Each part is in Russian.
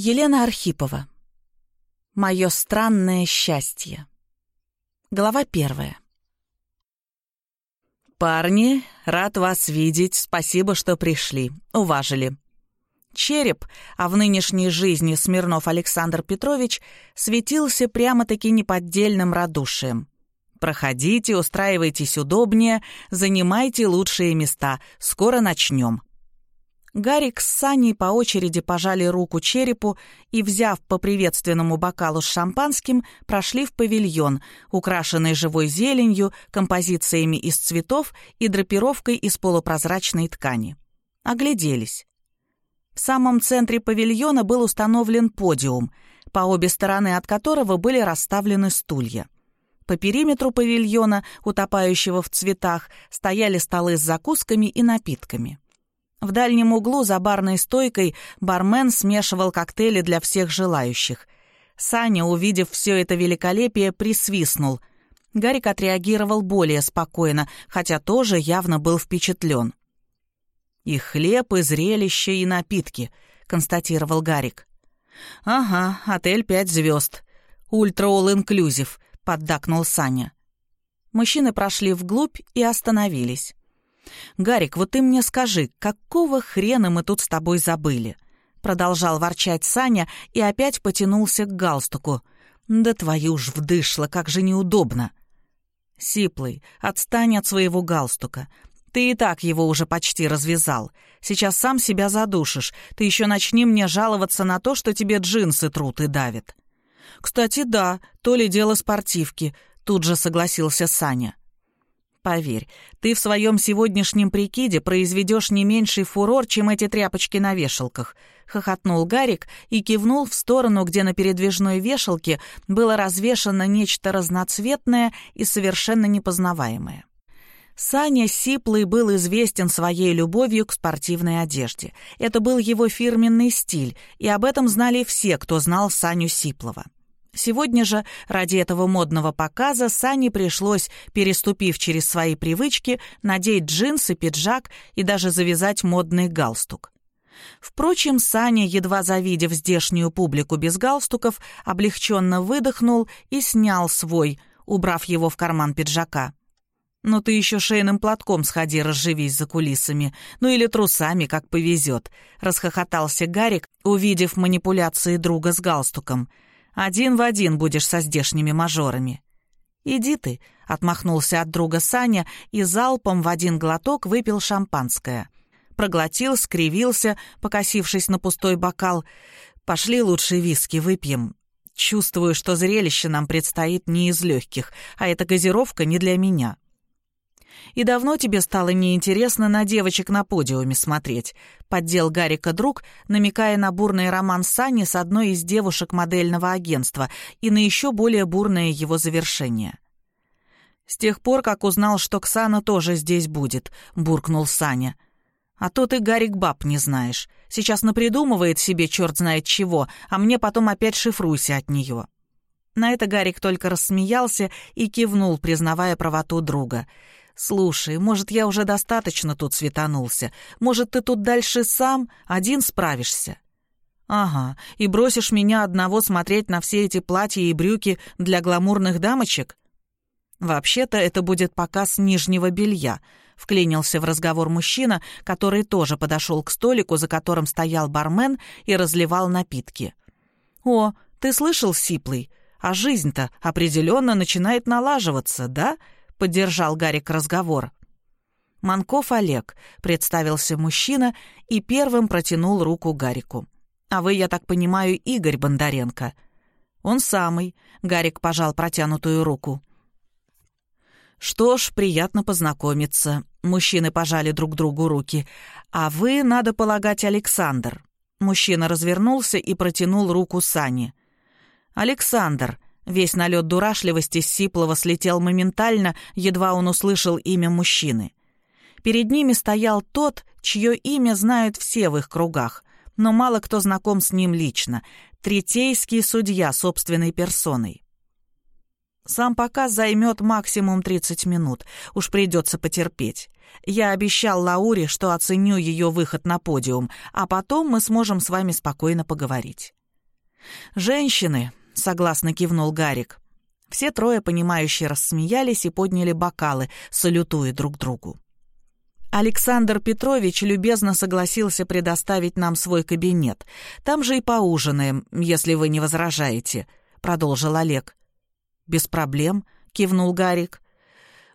Елена Архипова. Мое странное счастье. Глава первая. «Парни, рад вас видеть. Спасибо, что пришли. Уважили». Череп, а в нынешней жизни Смирнов Александр Петрович, светился прямо-таки неподдельным радушием. «Проходите, устраивайтесь удобнее, занимайте лучшие места. Скоро начнем». Гарик с Саней по очереди пожали руку черепу и, взяв по приветственному бокалу с шампанским, прошли в павильон, украшенный живой зеленью, композициями из цветов и драпировкой из полупрозрачной ткани. Огляделись. В самом центре павильона был установлен подиум, по обе стороны от которого были расставлены стулья. По периметру павильона, утопающего в цветах, стояли столы с закусками и напитками. В дальнем углу за барной стойкой бармен смешивал коктейли для всех желающих. Саня, увидев все это великолепие, присвистнул. Гарик отреагировал более спокойно, хотя тоже явно был впечатлен. «И хлеб, и зрелище, и напитки», — констатировал Гарик. «Ага, отель пять звезд. Ультра All Inclusive», — поддакнул Саня. Мужчины прошли вглубь и остановились. «Гарик, вот ты мне скажи, какого хрена мы тут с тобой забыли?» Продолжал ворчать Саня и опять потянулся к галстуку. «Да твою ж вдышло, как же неудобно!» «Сиплый, отстань от своего галстука. Ты и так его уже почти развязал. Сейчас сам себя задушишь. Ты еще начни мне жаловаться на то, что тебе джинсы трут и давят». «Кстати, да, то ли дело спортивки», — тут же согласился Саня. Поверь, ты в своем сегодняшнем прикиде произведешь не меньший фурор, чем эти тряпочки на вешалках», — хохотнул Гарик и кивнул в сторону, где на передвижной вешалке было развешано нечто разноцветное и совершенно непознаваемое. Саня Сиплый был известен своей любовью к спортивной одежде. Это был его фирменный стиль, и об этом знали все, кто знал Саню Сиплова. Сегодня же ради этого модного показа Сане пришлось, переступив через свои привычки, надеть джинсы, пиджак и даже завязать модный галстук. Впрочем, Саня, едва завидев здешнюю публику без галстуков, облегченно выдохнул и снял свой, убрав его в карман пиджака. «Ну ты еще шейным платком сходи, разживись за кулисами, ну или трусами, как повезет», — расхохотался Гарик, увидев манипуляции друга с галстуком — один в один будешь со здешними мажорами». «Иди ты», — отмахнулся от друга Саня и залпом в один глоток выпил шампанское. Проглотил, скривился, покосившись на пустой бокал. «Пошли лучше виски выпьем. Чувствую, что зрелище нам предстоит не из легких, а эта газировка не для меня». И давно тебе стало неинтересно на девочек на подиуме смотреть?» — поддел Гарика друг, намекая на бурный роман Сани с одной из девушек модельного агентства и на еще более бурное его завершение. «С тех пор, как узнал, что Ксана тоже здесь будет», — буркнул Саня. «А то ты, Гарик, баб не знаешь. Сейчас напридумывает себе черт знает чего, а мне потом опять шифруйся от нее». На это Гарик только рассмеялся и кивнул, признавая правоту друга — «Слушай, может, я уже достаточно тут светанулся? Может, ты тут дальше сам один справишься?» «Ага, и бросишь меня одного смотреть на все эти платья и брюки для гламурных дамочек?» «Вообще-то это будет показ нижнего белья», — вклинился в разговор мужчина, который тоже подошел к столику, за которым стоял бармен и разливал напитки. «О, ты слышал, Сиплый? А жизнь-то определенно начинает налаживаться, да?» — поддержал Гарик разговор. «Манков Олег», — представился мужчина и первым протянул руку Гарику. «А вы, я так понимаю, Игорь Бондаренко?» «Он самый», — Гарик пожал протянутую руку. «Что ж, приятно познакомиться». Мужчины пожали друг другу руки. «А вы, надо полагать, Александр». Мужчина развернулся и протянул руку Сане. «Александр», Весь налет дурашливости Сиплова слетел моментально, едва он услышал имя мужчины. Перед ними стоял тот, чье имя знают все в их кругах, но мало кто знаком с ним лично — третейский судья собственной персоной. Сам показ займет максимум 30 минут, уж придется потерпеть. Я обещал Лауре, что оценю ее выход на подиум, а потом мы сможем с вами спокойно поговорить. «Женщины», — согласно кивнул Гарик. Все трое, понимающие, рассмеялись и подняли бокалы, салютуя друг другу. Александр Петрович любезно согласился предоставить нам свой кабинет. Там же и поужинаем, если вы не возражаете», — продолжил Олег. «Без проблем», — кивнул Гарик.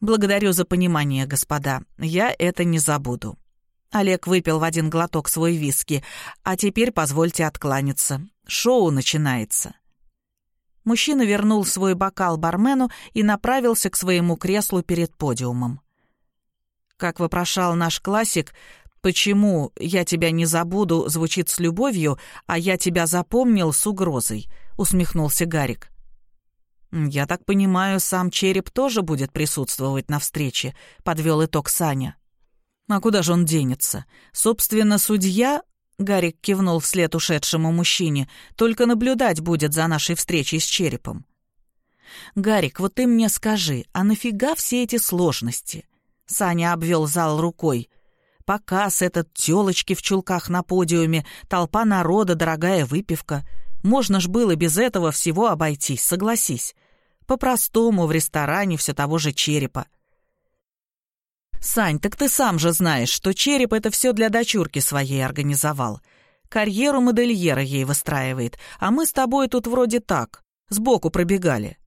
«Благодарю за понимание, господа. Я это не забуду». Олег выпил в один глоток свой виски. «А теперь позвольте откланяться. Шоу начинается». Мужчина вернул свой бокал бармену и направился к своему креслу перед подиумом. Как вопрошал наш классик, «Почему «я тебя не забуду» звучит с любовью, а «я тебя запомнил» с угрозой», — усмехнулся Гарик. «Я так понимаю, сам череп тоже будет присутствовать на встрече», — подвел итог Саня. «А куда же он денется? Собственно, судья...» — Гарик кивнул вслед ушедшему мужчине. «Только наблюдать будет за нашей встречей с черепом». «Гарик, вот ты мне скажи, а нафига все эти сложности?» Саня обвел зал рукой. Показ этот, тёлочки в чулках на подиуме, толпа народа, дорогая выпивка. Можно ж было без этого всего обойтись, согласись. По-простому в ресторане все того же черепа. «Сань, так ты сам же знаешь, что череп это все для дочурки своей организовал. Карьеру модельера ей выстраивает, а мы с тобой тут вроде так, сбоку пробегали».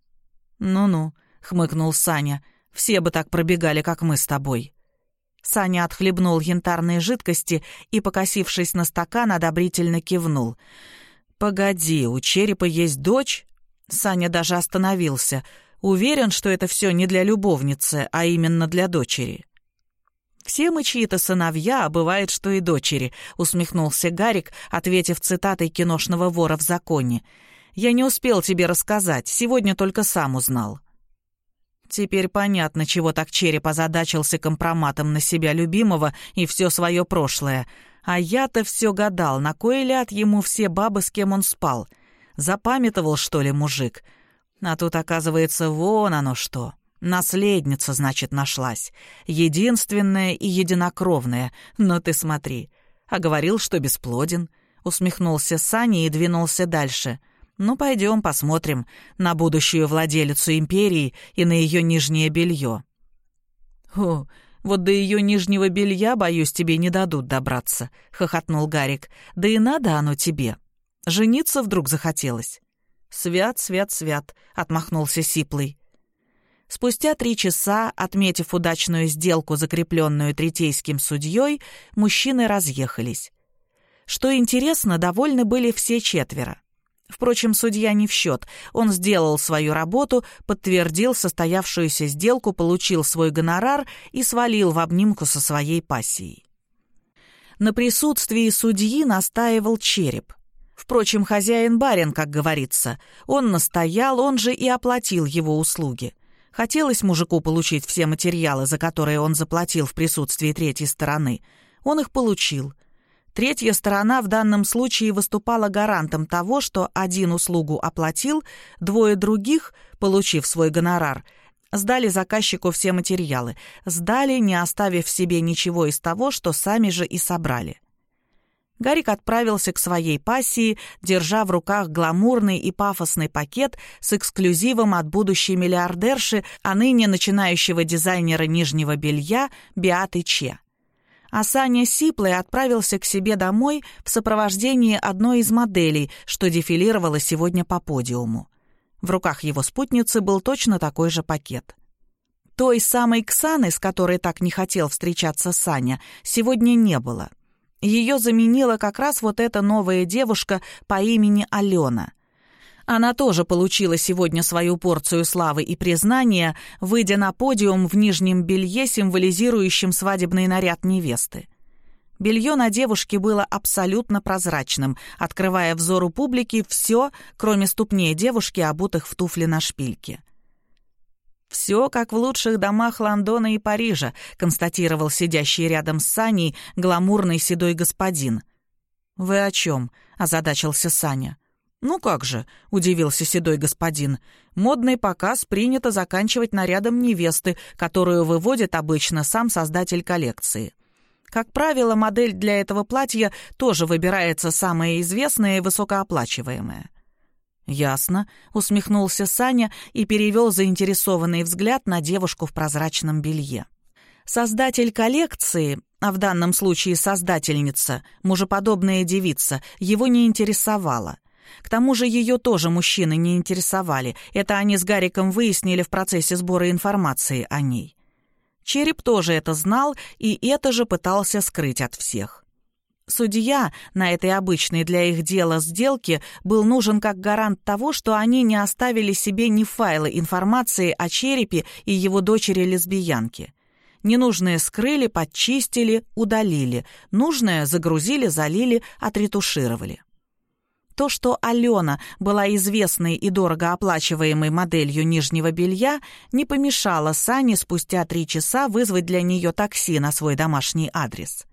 «Ну-ну», — хмыкнул Саня, все бы так пробегали, как мы с тобой». Саня отхлебнул янтарные жидкости и, покосившись на стакан, одобрительно кивнул. «Погоди, у черепа есть дочь?» Саня даже остановился. Уверен, что это все не для любовницы, а именно для дочери. «Все мы чьи-то сыновья, а бывает, что и дочери», — усмехнулся Гарик, ответив цитатой киношного вора в законе. «Я не успел тебе рассказать, сегодня только сам узнал». Теперь понятно, чего так череп озадачился компроматом на себя любимого и все свое прошлое. А я-то все гадал, на кой ляд ему все бабы, с кем он спал. Запамятовал, что ли, мужик? А тут, оказывается, вон оно что. Наследница, значит, нашлась. Единственная и единокровная. Но ты смотри. А говорил, что бесплоден. Усмехнулся Саня и двинулся дальше — ну, пойдем посмотрим на будущую владелицу империи и на ее нижнее белье. «О, вот до ее нижнего белья, боюсь, тебе не дадут добраться», — хохотнул Гарик. «Да и надо оно тебе. Жениться вдруг захотелось». «Свят, свят, свят», — отмахнулся Сиплый. Спустя три часа, отметив удачную сделку, закрепленную третейским судьей, мужчины разъехались. Что интересно, довольны были все четверо. Впрочем, судья не в счет. Он сделал свою работу, подтвердил состоявшуюся сделку, получил свой гонорар и свалил в обнимку со своей пассией. На присутствии судьи настаивал череп. Впрочем, хозяин-барин, как говорится. Он настоял, он же и оплатил его услуги. Хотелось мужику получить все материалы, за которые он заплатил в присутствии третьей стороны. Он их получил — Третья сторона в данном случае выступала гарантом того, что один услугу оплатил, двое других, получив свой гонорар, сдали заказчику все материалы, сдали, не оставив себе ничего из того, что сами же и собрали. Гарик отправился к своей пассии, держа в руках гламурный и пафосный пакет с эксклюзивом от будущей миллиардерши, а ныне начинающего дизайнера нижнего белья Биаты Че а Саня Сиплый отправился к себе домой в сопровождении одной из моделей, что дефилировала сегодня по подиуму. В руках его спутницы был точно такой же пакет. Той самой Ксаны, с которой так не хотел встречаться Саня, сегодня не было. Ее заменила как раз вот эта новая девушка по имени Алена — она тоже получила сегодня свою порцию славы и признания, выйдя на подиум в нижнем белье, символизирующем свадебный наряд невесты. Белье на девушке было абсолютно прозрачным, открывая взору публики все, кроме ступней девушки, обутых в туфли на шпильке. «Все как в лучших домах Лондона и Парижа», констатировал сидящий рядом с Саней гламурный седой господин. «Вы о чем?» — озадачился Саня. «Ну как же», — удивился седой господин, — «модный показ принято заканчивать нарядом невесты, которую выводит обычно сам создатель коллекции. Как правило, модель для этого платья тоже выбирается самая известная и высокооплачиваемая». «Ясно», — усмехнулся Саня и перевел заинтересованный взгляд на девушку в прозрачном белье. Создатель коллекции, а в данном случае создательница, мужеподобная девица, его не интересовала. К тому же ее тоже мужчины не интересовали. Это они с Гариком выяснили в процессе сбора информации о ней. Череп тоже это знал и это же пытался скрыть от всех. Судья на этой обычной для их дела сделке был нужен как гарант того, что они не оставили себе ни файлы информации о черепе и его дочери-лесбиянке. Ненужное скрыли, подчистили, удалили. Нужное загрузили, залили, отретушировали. То, что Алена была известной и дорого оплачиваемой моделью нижнего белья, не помешало Сане спустя три часа вызвать для нее такси на свой домашний адрес.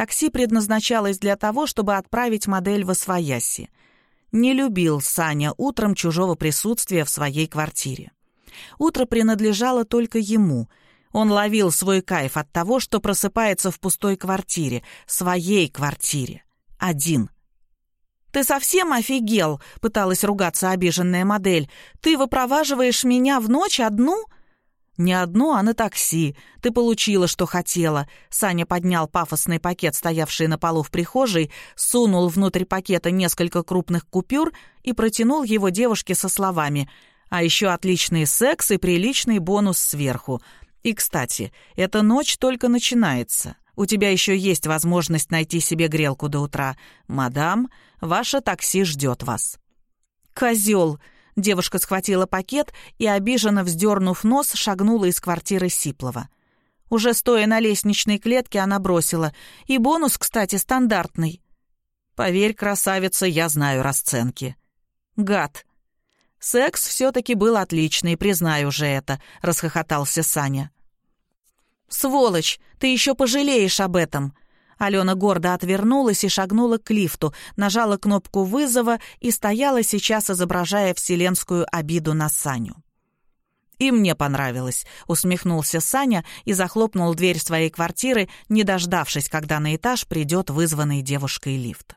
Такси предназначалось для того, чтобы отправить модель в Освояси. Не любил Саня утром чужого присутствия в своей квартире. Утро принадлежало только ему. Он ловил свой кайф от того, что просыпается в пустой квартире, своей квартире. Один — «Ты совсем офигел?» — пыталась ругаться обиженная модель. «Ты выпроваживаешь меня в ночь одну?» «Не одну, а на такси. Ты получила, что хотела». Саня поднял пафосный пакет, стоявший на полу в прихожей, сунул внутрь пакета несколько крупных купюр и протянул его девушке со словами «А еще отличный секс и приличный бонус сверху. И, кстати, эта ночь только начинается. У тебя еще есть возможность найти себе грелку до утра. Мадам, ваше такси ждет вас». «Козел!» Девушка схватила пакет и, обиженно вздернув нос, шагнула из квартиры Сиплова. Уже стоя на лестничной клетке, она бросила. «И бонус, кстати, стандартный». «Поверь, красавица, я знаю расценки». «Гад!» «Секс все-таки был отличный, признаю же это», — расхохотался Саня. «Сволочь! Ты еще пожалеешь об этом!» Алена гордо отвернулась и шагнула к лифту, нажала кнопку вызова и стояла сейчас, изображая вселенскую обиду на Саню. «И мне понравилось», — усмехнулся Саня и захлопнул дверь своей квартиры, не дождавшись, когда на этаж придет вызванный девушкой лифт.